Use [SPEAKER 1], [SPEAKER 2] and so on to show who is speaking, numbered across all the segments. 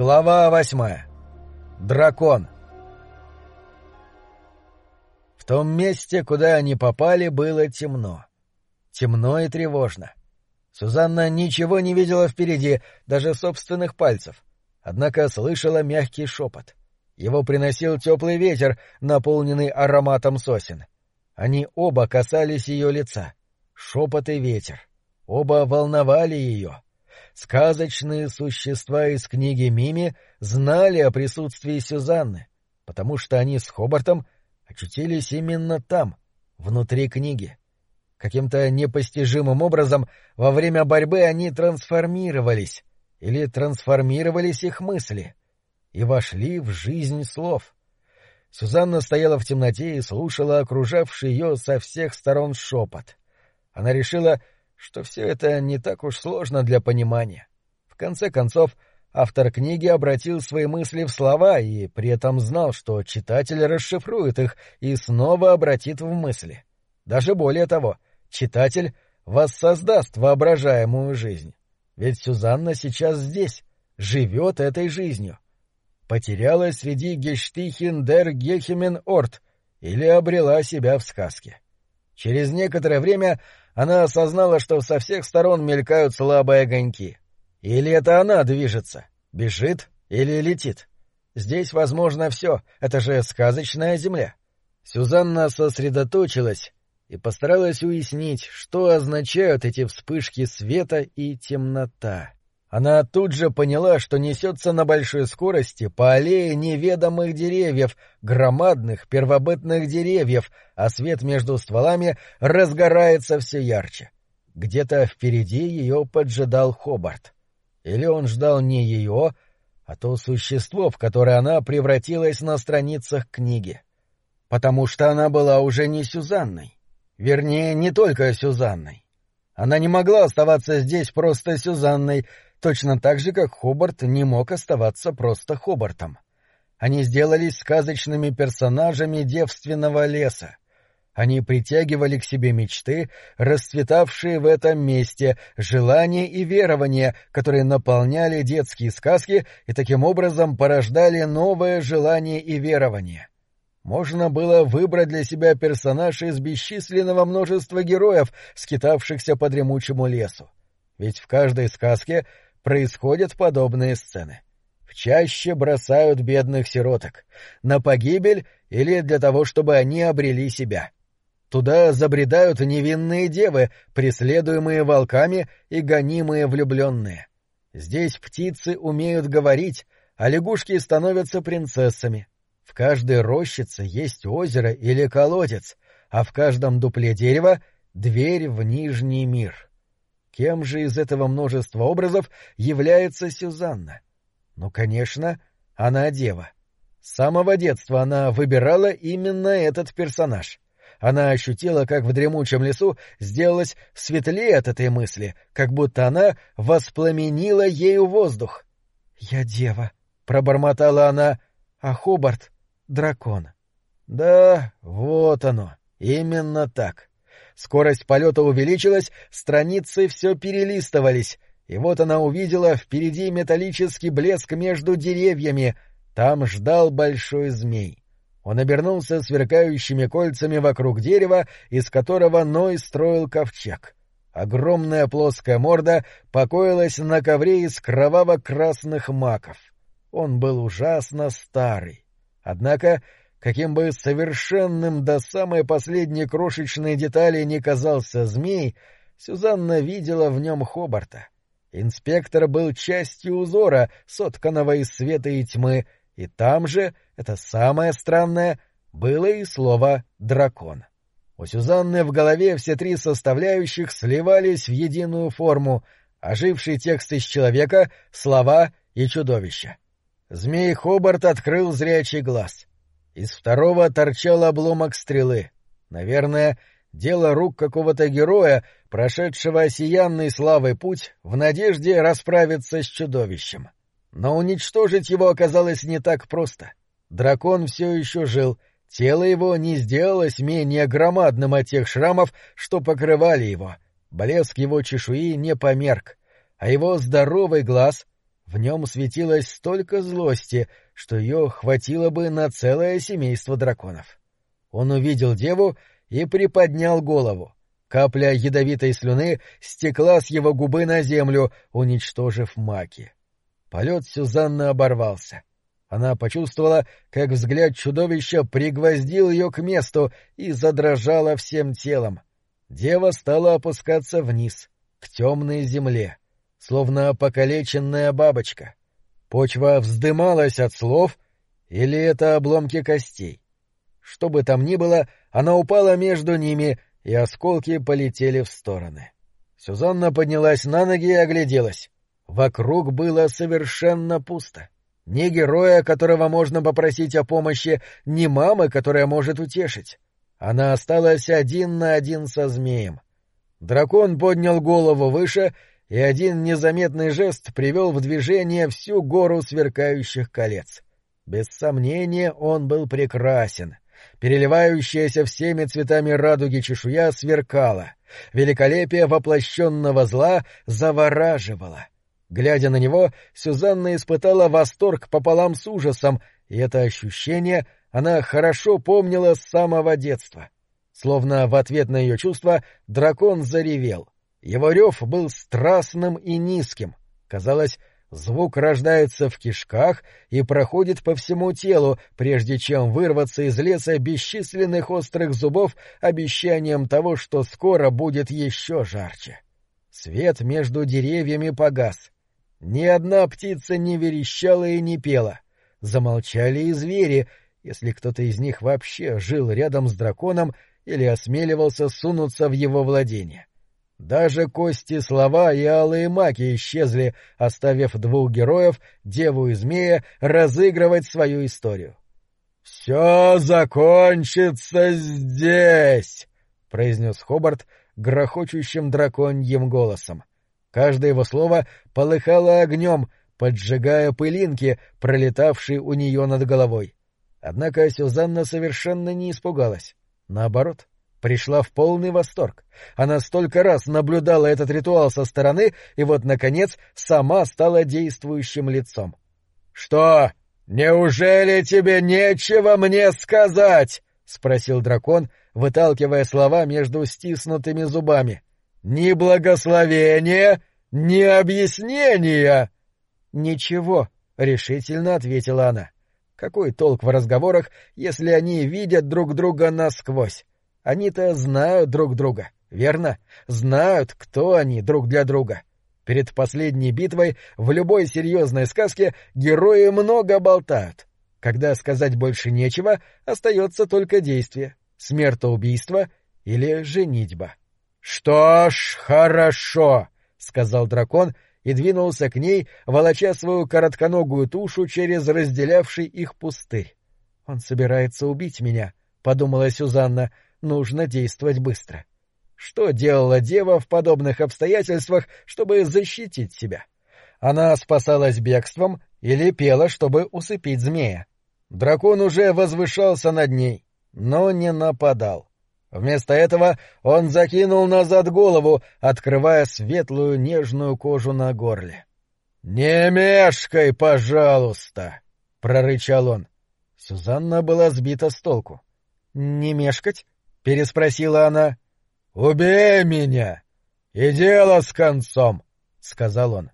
[SPEAKER 1] Глава восьмая. Дракон. В том месте, куда они попали, было темно. Темно и тревожно. Сюзанна ничего не видела впереди, даже собственных пальцев. Однако слышала мягкий шепот. Его приносил теплый ветер, наполненный ароматом сосен. Они оба касались ее лица. Шепот и ветер. Оба волновали ее. Сказочные существа из книги Мими знали о присутствии Сюзанны, потому что они с Хобартом очутились именно там, внутри книги. Каким-то непостижимым образом во время борьбы они трансформировались, или трансформировались их мысли, и вошли в жизнь слов. Сюзанна стояла в темноте и слушала окружавший ее со всех сторон шепот. Она решила, что все это не так уж сложно для понимания. В конце концов, автор книги обратил свои мысли в слова и при этом знал, что читатель расшифрует их и снова обратит в мысли. Даже более того, читатель воссоздаст воображаемую жизнь. Ведь Сюзанна сейчас здесь, живет этой жизнью. Потерялась среди Гештихин дер Гехемен Орт или обрела себя в сказке. Через некоторое время она осознала, что со всех сторон мелькают слабые огоньки. Или это она движется, бежит или летит. Здесь возможно все, это же сказочная земля. Сюзанна сосредоточилась и постаралась уяснить, что означают эти вспышки света и темнота. Она тут же поняла, что несется на большой скорости по аллее неведомых деревьев, громадных первобытных деревьев, а свет между стволами разгорается все ярче. Где-то впереди ее поджидал Хобарт. Или он ждал не ее, а то существо, в которое она превратилась на страницах книги. Потому что она была уже не Сюзанной. Вернее, не только Сюзанной. Она не могла оставаться здесь просто Сюзанной, точно так же, как Хобарт не мог оставаться просто Хобартом. Они сделались сказочными персонажами девственного леса. Они притягивали к себе мечты, расцветавшие в этом месте, желания и верования, которые наполняли детские сказки и таким образом порождали новое желание и верование. Можно было выбрать для себя персонаж из бесчисленного множества героев, скитавшихся по дремучему лесу. Ведь в каждой сказке происходят подобные сцены. В чаще бросают бедных сироток. На погибель или для того, чтобы они обрели себя. Туда забредают невинные девы, преследуемые волками и гонимые влюбленные. Здесь птицы умеют говорить, а лягушки становятся принцессами. В каждой рощице есть озеро или колодец, а в каждом дупле дерева — дверь в Нижний мир. Кем же из этого множества образов является Сюзанна? Ну, конечно, она дева. С самого детства она выбирала именно этот персонаж. Она ощутила, как в дремучем лесу сделалось светлее от этой мысли, как будто она воспламенила ею воздух. — Я дева, — пробормотала она, — а Хобарт — дракон. Да, вот оно, именно так. Скорость полета увеличилась, страницы все перелистывались, и вот она увидела впереди металлический блеск между деревьями. Там ждал большой змей. Он обернулся сверкающими кольцами вокруг дерева, из которого Ной строил ковчег. Огромная плоская морда покоилась на ковре из кроваво-красных маков. Он был ужасно старый. Однако Каким бы совершенным до самой последней крошечной детали не казался змей, Сюзанна видела в нем Хобарта. Инспектор был частью узора, сотканного из света и тьмы, и там же, это самое странное, было и слово «дракон». У Сюзанны в голове все три составляющих сливались в единую форму, оживший текст из человека, слова и чудовища. Змей Хобарт открыл зрячий глаз — из второго торчал обломок стрелы. Наверное, дело рук какого-то героя, прошедшего осиянный славой путь в надежде расправиться с чудовищем. Но уничтожить его оказалось не так просто. Дракон все еще жил, тело его не сделалось менее громадным от тех шрамов, что покрывали его. Блеск его чешуи не померк, а его здоровый глаз В нем светилось столько злости, что ее хватило бы на целое семейство драконов. Он увидел деву и приподнял голову. Капля ядовитой слюны стекла с его губы на землю, уничтожив маки. Полет Сюзанны оборвался. Она почувствовала, как взгляд чудовища пригвоздил ее к месту и задрожала всем телом. Дева стала опускаться вниз, к темной земле, словно покалеченная бабочка. Почва вздымалась от слов, или это обломки костей. Что бы там ни было, она упала между ними, и осколки полетели в стороны. Сюзанна поднялась на ноги и огляделась. Вокруг было совершенно пусто. Ни героя, которого можно попросить о помощи, ни мамы, которая может утешить. Она осталась один на один со змеем. Дракон поднял голову выше, и один незаметный жест привел в движение всю гору сверкающих колец. Без сомнения, он был прекрасен. Переливающаяся всеми цветами радуги чешуя сверкала. Великолепие воплощенного зла завораживало. Глядя на него, Сюзанна испытала восторг пополам с ужасом, и это ощущение она хорошо помнила с самого детства. Словно в ответ на ее чувства дракон заревел. Его рев был страстным и низким. Казалось, звук рождается в кишках и проходит по всему телу, прежде чем вырваться из леса бесчисленных острых зубов обещанием того, что скоро будет еще жарче. Свет между деревьями погас. Ни одна птица не верещала и не пела. Замолчали и звери, если кто-то из них вообще жил рядом с драконом или осмеливался сунуться в его владение. Даже кости слова и алые маки исчезли, оставив двух героев, деву и змея, разыгрывать свою историю. — Все закончится здесь! — произнес Хобарт грохочущим драконьим голосом. Каждое его слово полыхало огнем, поджигая пылинки, пролетавшие у нее над головой. Однако Сюзанна совершенно не испугалась. Наоборот, пришла в полный восторг. Она столько раз наблюдала этот ритуал со стороны, и вот, наконец, сама стала действующим лицом. — Что, неужели тебе нечего мне сказать? — спросил дракон, выталкивая слова между стиснутыми зубами. — Ни благословения, ни объяснения! — Ничего, — решительно ответила она. Какой толк в разговорах, если они видят друг друга насквозь? Они-то знают друг друга, верно? Знают, кто они друг для друга. Перед последней битвой в любой серьезной сказке герои много болтают. Когда сказать больше нечего, остается только действие — смертоубийство или женитьба. — Что ж, хорошо, — сказал дракон и двинулся к ней, волоча свою коротконогую тушу через разделявший их пустырь. — Он собирается убить меня, — подумала Сюзанна, — нужно действовать быстро. Что делала дева в подобных обстоятельствах, чтобы защитить себя? Она спасалась бегством или пела, чтобы усыпить змея. Дракон уже возвышался над ней, но не нападал. Вместо этого он закинул назад голову, открывая светлую нежную кожу на горле. — Не мешкай, пожалуйста! — прорычал он. Сюзанна была сбита с толку. — Не мешкать? — переспросила она. — Убей меня! И дело с концом! — сказал он.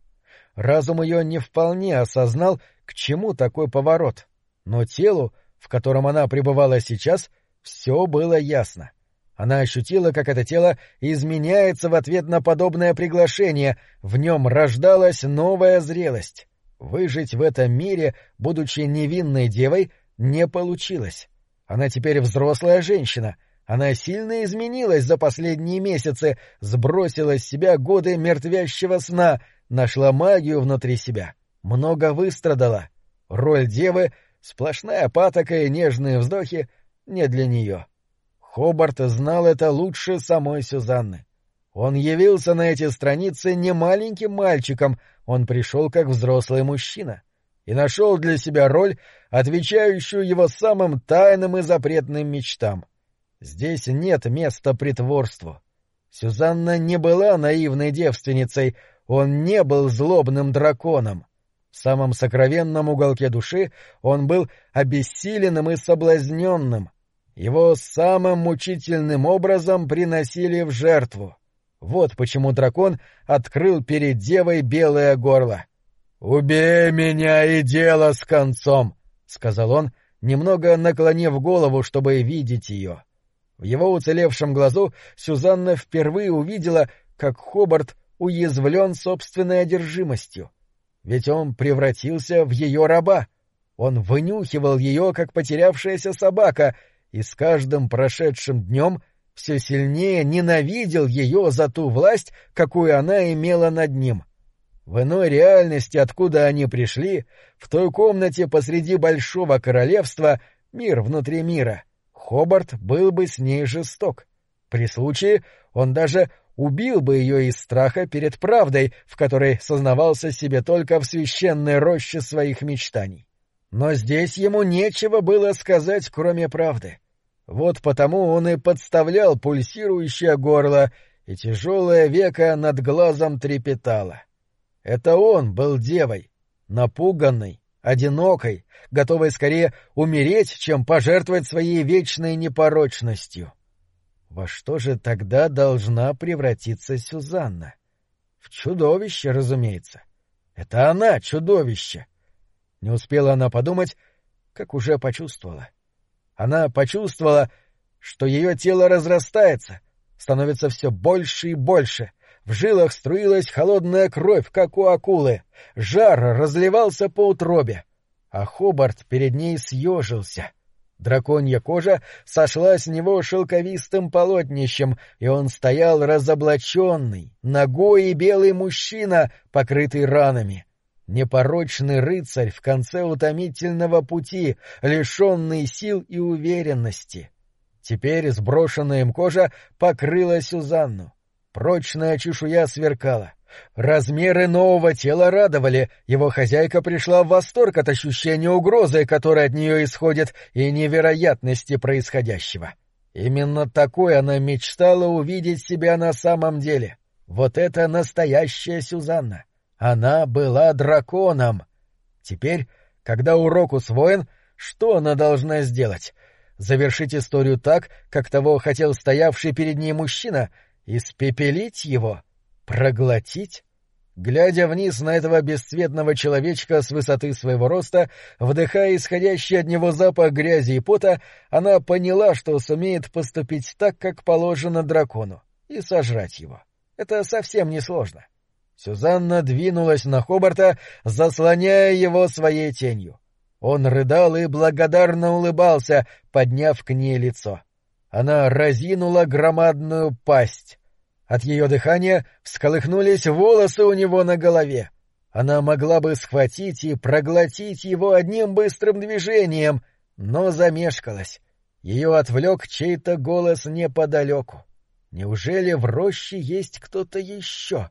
[SPEAKER 1] Разум ее не вполне осознал, к чему такой поворот, но телу, в котором она пребывала сейчас, все было ясно. Она ощутила, как это тело изменяется в ответ на подобное приглашение, в нем рождалась новая зрелость. Выжить в этом мире, будучи невинной девой, не получилось. Она теперь взрослая женщина. Она сильно изменилась за последние месяцы, сбросила с себя годы мертвящего сна, нашла магию внутри себя, много выстрадала. Роль девы, сплошная патока и нежные вздохи — не для нее. Хобарт знал это лучше самой Сюзанны. Он явился на эти страницы не маленьким мальчиком, он пришел как взрослый мужчина и нашел для себя роль, отвечающую его самым тайным и запретным мечтам. Здесь нет места притворству. Сюзанна не была наивной девственницей, он не был злобным драконом. В самом сокровенном уголке души он был обессиленным и соблазненным. Его самым мучительным образом приносили в жертву. Вот почему дракон открыл перед девой белое горло. «Убей меня и дело с концом!» — сказал он, немного наклонив голову, чтобы видеть ее. В его уцелевшем глазу Сюзанна впервые увидела, как Хобарт уязвлен собственной одержимостью. Ведь он превратился в ее раба. Он вынюхивал ее, как потерявшаяся собака, и с каждым прошедшим днем все сильнее ненавидел ее за ту власть, какую она имела над ним. В иной реальности, откуда они пришли, в той комнате посреди большого королевства, мир внутри мира, Хобарт был бы с ней жесток. При случае он даже убил бы ее из страха перед правдой, в которой сознавался себе только в священной роще своих мечтаний. Но здесь ему нечего было сказать, кроме правды. Вот потому он и подставлял пульсирующее горло, и тяжелое веко над глазом трепетало. Это он был девой, напуганной, одинокой, готовой скорее умереть, чем пожертвовать своей вечной непорочностью. Во что же тогда должна превратиться Сюзанна? В чудовище, разумеется. Это она, чудовище. Не успела она подумать, как уже почувствовала. Она почувствовала, что ее тело разрастается, становится все больше и больше. В жилах струилась холодная кровь, как у акулы. Жар разливался по утробе. А Хобарт перед ней съежился. Драконья кожа сошла с него шелковистым полотнищем, и он стоял разоблаченный, ногой и белый мужчина, покрытый ранами. Непорочный рыцарь в конце утомительного пути, лишенный сил и уверенности. Теперь сброшенная им кожа покрыла Сюзанну. Прочная чешуя сверкала. Размеры нового тела радовали, его хозяйка пришла в восторг от ощущения угрозы, которая от нее исходит, и невероятности происходящего. Именно такой она мечтала увидеть себя на самом деле. Вот это настоящая Сюзанна. Она была драконом. Теперь, когда урок усвоен, что она должна сделать? Завершить историю так, как того хотел стоявший перед ней мужчина, испепелить его? Проглотить? Глядя вниз на этого бесцветного человечка с высоты своего роста, вдыхая исходящий от него запах грязи и пота, она поняла, что сумеет поступить так, как положено дракону, и сожрать его. Это совсем несложно. Сюзанна двинулась на Хобарта, заслоняя его своей тенью. Он рыдал и благодарно улыбался, подняв к ней лицо. Она разинула громадную пасть. От ее дыхания всколыхнулись волосы у него на голове. Она могла бы схватить и проглотить его одним быстрым движением, но замешкалась. Ее отвлек чей-то голос неподалеку. Неужели в роще есть кто-то еще?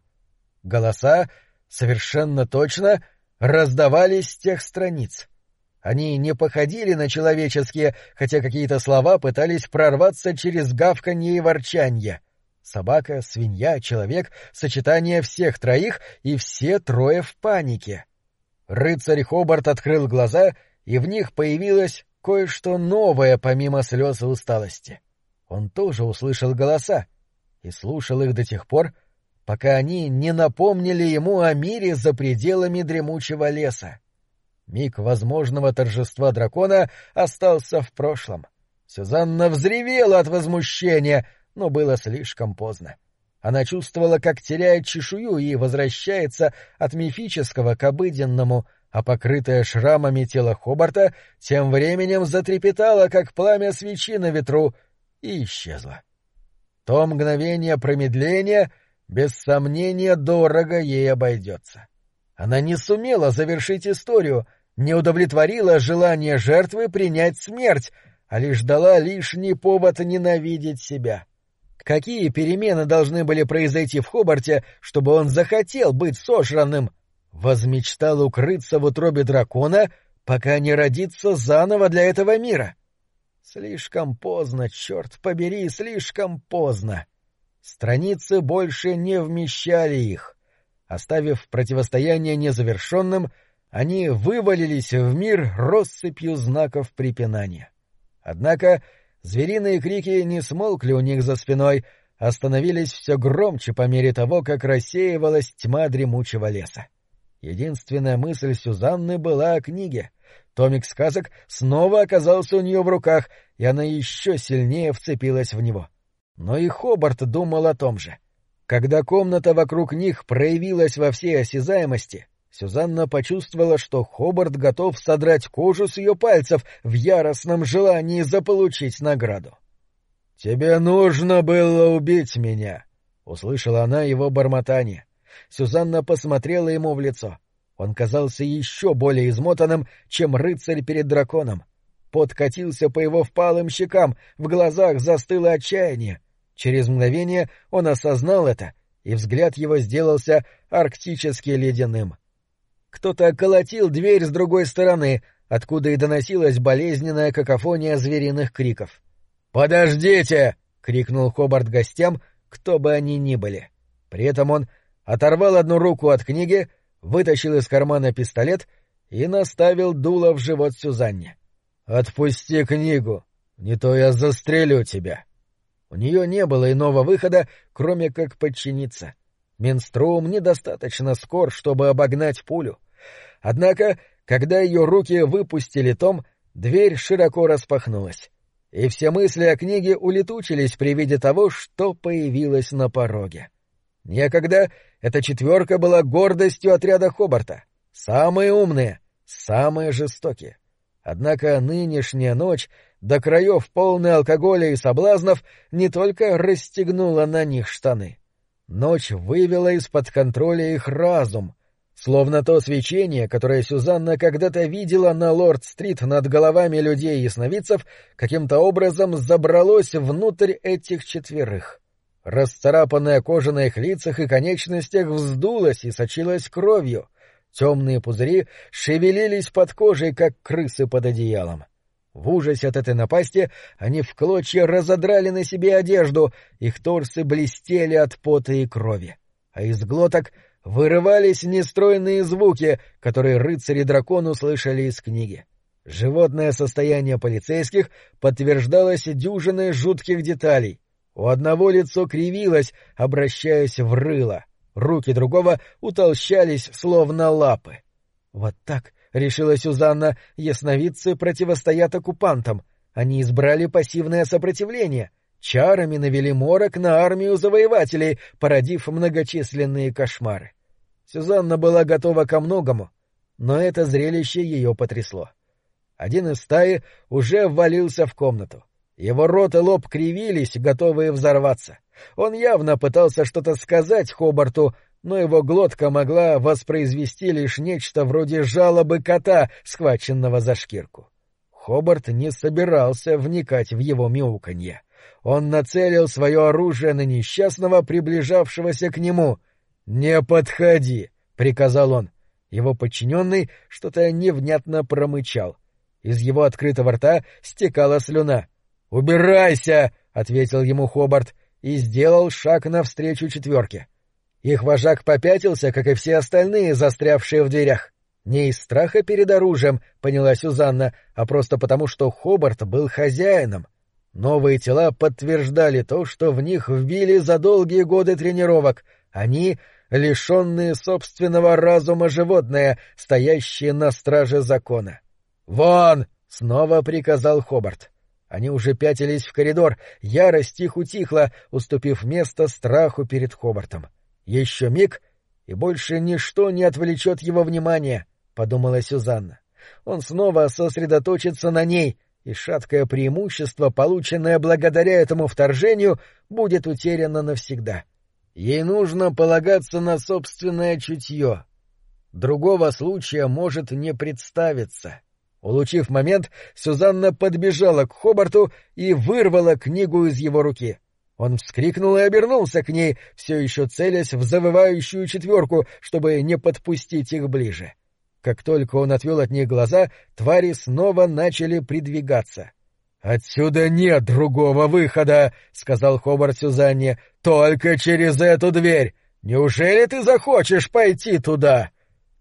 [SPEAKER 1] Голоса, совершенно точно, раздавались с тех страниц. Они не походили на человеческие, хотя какие-то слова пытались прорваться через гавканье и ворчанье. Собака, свинья, человек — сочетание всех троих, и все трое в панике. Рыцарь Хобарт открыл глаза, и в них появилось кое-что новое помимо слез и усталости. Он тоже услышал голоса и слушал их до тех пор, пока они не напомнили ему о мире за пределами дремучего леса. Миг возможного торжества дракона остался в прошлом. Сюзанна взревела от возмущения, но было слишком поздно. Она чувствовала, как теряет чешую и возвращается от мифического к обыденному, а покрытое шрамами тело Хобарта тем временем затрепетало, как пламя свечи на ветру, и исчезло. То мгновение промедления — без сомнения, дорого ей обойдется. Она не сумела завершить историю, не удовлетворила желание жертвы принять смерть, а лишь дала лишний повод ненавидеть себя. Какие перемены должны были произойти в Хобарте, чтобы он захотел быть сожранным? Возмечтал укрыться в утробе дракона, пока не родится заново для этого мира. Слишком поздно, черт побери, слишком поздно. Страницы больше не вмещали их. Оставив противостояние незавершенным, они вывалились в мир россыпью знаков препинания. Однако звериные крики не смолкли у них за спиной, а становились все громче по мере того, как рассеивалась тьма дремучего леса. Единственная мысль Сюзанны была о книге. Томик сказок снова оказался у нее в руках, и она еще сильнее вцепилась в него. Но и Хобарт думал о том же. Когда комната вокруг них проявилась во всей осязаемости, Сюзанна почувствовала, что Хобарт готов содрать кожу с ее пальцев в яростном желании заполучить награду. — Тебе нужно было убить меня, — услышала она его бормотание. Сюзанна посмотрела ему в лицо. Он казался еще более измотанным, чем рыцарь перед драконом. Пот катился по его впалым щекам, в глазах застыло отчаяние. Через мгновение он осознал это, и взгляд его сделался арктически ледяным. — кто-то колотил дверь с другой стороны, откуда и доносилась болезненная какофония звериных криков. «Подождите!» — крикнул Хобарт гостям, кто бы они ни были. При этом он оторвал одну руку от книги, вытащил из кармана пистолет и наставил дуло в живот Сюзанне. «Отпусти книгу, не то я застрелю тебя». У нее не было иного выхода, кроме как подчиниться. Менструум недостаточно скор, чтобы обогнать пулю. Однако, когда ее руки выпустили том, дверь широко распахнулась, и все мысли о книге улетучились при виде того, что появилось на пороге. Некогда эта четверка была гордостью отряда Хобарта. Самые умные, самые жестокие. Однако нынешняя ночь, до краев полная алкоголя и соблазнов, не только расстегнула на них штаны. Ночь вывела из-под контроля их разум, Словно то свечение, которое Сюзанна когда-то видела на Лорд-стрит над головами людей и сновидцев, каким-то образом забралось внутрь этих четверых. Расцарапанная кожа на их лицах и конечностях вздулась и сочилась кровью. Темные пузыри шевелились под кожей, как крысы под одеялом. В ужасе от этой напасти они в клочья разодрали на себе одежду, их торсы блестели от пота и крови, а из глоток вырывались нестройные звуки, которые рыцари-дракон услышали из книги. Животное состояние полицейских подтверждалось дюжиной жутких деталей. У одного лицо кривилось, обращаясь в рыло, руки другого утолщались, словно лапы. Вот так, — решила Сюзанна, — ясновидцы противостоят оккупантам. Они избрали пассивное сопротивление — чарами навели морок на армию завоевателей, породив многочисленные кошмары. Сюзанна была готова ко многому, но это зрелище ее потрясло. Один из стаи уже ввалился в комнату. Его рот и лоб кривились, готовые взорваться. Он явно пытался что-то сказать Хобарту, но его глотка могла воспроизвести лишь нечто вроде жалобы кота, схваченного за шкирку. Хобарт не собирался вникать в его мяуканье. Он нацелил свое оружие на несчастного, приближавшегося к нему. «Не подходи!» — приказал он. Его подчиненный что-то невнятно промычал. Из его открытого рта стекала слюна. «Убирайся!» — ответил ему Хобарт и сделал шаг навстречу четверке. Их вожак попятился, как и все остальные, застрявшие в дверях. Не из страха перед оружием, поняла Сюзанна, а просто потому, что Хобарт был хозяином. Новые тела подтверждали то, что в них вбили за долгие годы тренировок. Они — лишенные собственного разума животные, стоящие на страже закона. «Вон!» — снова приказал Хобарт. Они уже пятились в коридор, ярость их утихла, уступив место страху перед Хобартом. Еще миг, и больше ничто не отвлечет его внимание, — подумала Сюзанна. Он снова сосредоточится на ней, и шаткое преимущество, полученное благодаря этому вторжению, будет утеряно навсегда. Ей нужно полагаться на собственное чутье. Другого случая может не представиться. Улучив момент, Сюзанна подбежала к Хобарту и вырвала книгу из его руки. Он вскрикнул и обернулся к ней, все еще целясь в завывающую четверку, чтобы не подпустить их ближе. — как только он отвел от них глаза, твари снова начали придвигаться. «Отсюда нет другого выхода», — сказал Хобарт Сюзанне, — «только через эту дверь. Неужели ты захочешь пойти туда?»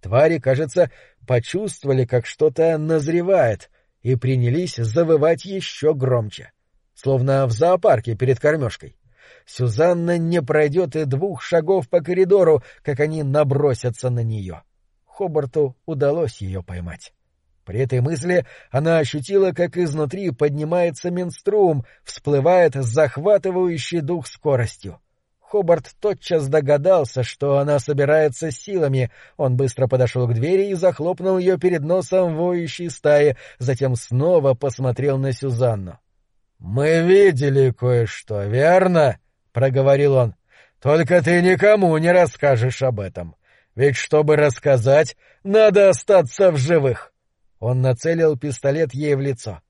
[SPEAKER 1] Твари, кажется, почувствовали, как что-то назревает, и принялись завывать еще громче, словно в зоопарке перед кормежкой. Сюзанна не пройдет и двух шагов по коридору, как они набросятся на нее. Хобарту удалось ее поймать. При этой мысли она ощутила, как изнутри поднимается менструм, всплывает с захватывающей дух скоростью. Хобарт тотчас догадался, что она собирается силами. Он быстро подошел к двери и захлопнул ее перед носом воющей стаи, затем снова посмотрел на Сюзанну. — Мы видели кое-что, верно? — проговорил он. — Только ты никому не расскажешь об этом. Ведь чтобы рассказать, надо остаться в живых. Он нацелил пистолет ей в лицо.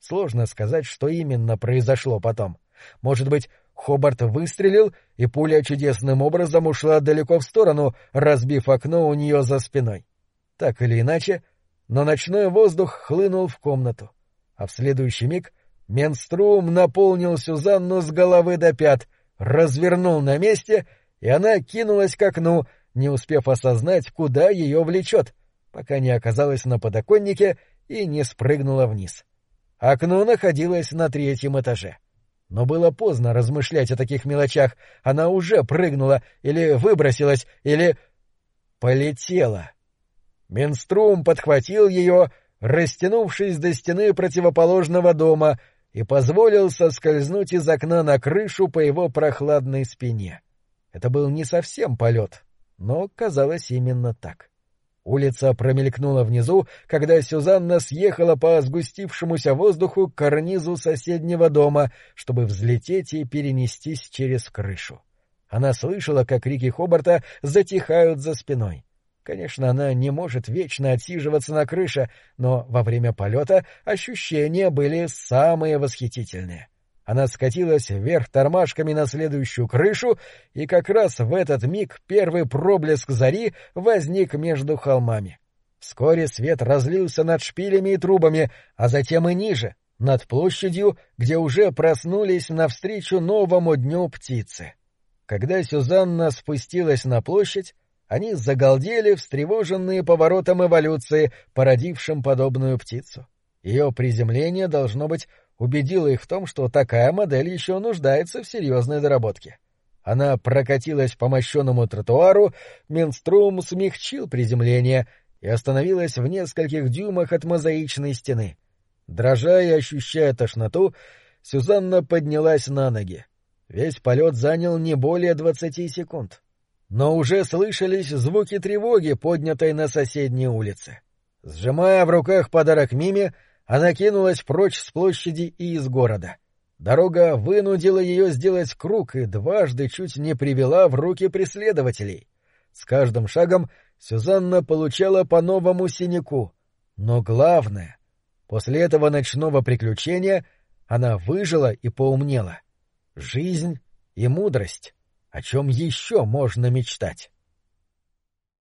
[SPEAKER 1] Сложно сказать, что именно произошло потом. Может быть, Хобарт выстрелил, и пуля чудесным образом ушла далеко в сторону, разбив окно у нее за спиной. Так или иначе, но ночной воздух хлынул в комнату, а в следующий миг Менструм наполнил Сюзанну с головы до пят, развернул на месте, и она кинулась к окну, не успев осознать, куда ее влечет, пока не оказалась на подоконнике и не спрыгнула вниз. Окно находилось на третьем этаже. Но было поздно размышлять о таких мелочах. Она уже прыгнула, или выбросилась, или... полетела. Менструм подхватил ее, растянувшись до стены противоположного дома, и позволил соскользнуть из окна на крышу по его прохладной спине. Это был не совсем полет, но казалось именно так. Улица промелькнула внизу, когда Сюзанна съехала по сгустившемуся воздуху к карнизу соседнего дома, чтобы взлететь и перенестись через крышу. Она слышала, как крики Хобарта затихают за спиной. Конечно, она не может вечно отсиживаться на крыше, но во время полета ощущения были самые восхитительные. Она скатилась вверх тормашками на следующую крышу, и как раз в этот миг первый проблеск зари возник между холмами. Вскоре свет разлился над шпилями и трубами, а затем и ниже, над площадью, где уже проснулись навстречу новому дню птицы. Когда Сюзанна спустилась на площадь, они загалдели, встревоженные поворотом эволюции, породившим подобную птицу. Ее приземление, должно быть, убедила их в том, что такая модель еще нуждается в серьезной доработке. Она прокатилась по мощенному тротуару, Минструм смягчил приземление и остановилась в нескольких дюймах от мозаичной стены. Дрожа и ощущая тошноту, Сюзанна поднялась на ноги. Весь полет занял не более двадцати секунд. Но уже слышались звуки тревоги, поднятой на соседней улице. Сжимая в руках подарок Миме, она кинулась прочь с площади и из города. Дорога вынудила ее сделать круг и дважды чуть не привела в руки преследователей. С каждым шагом Сюзанна получала по новому синяку. Но главное, после этого ночного приключения она выжила и поумнела. Жизнь и мудрость. О чем еще можно мечтать?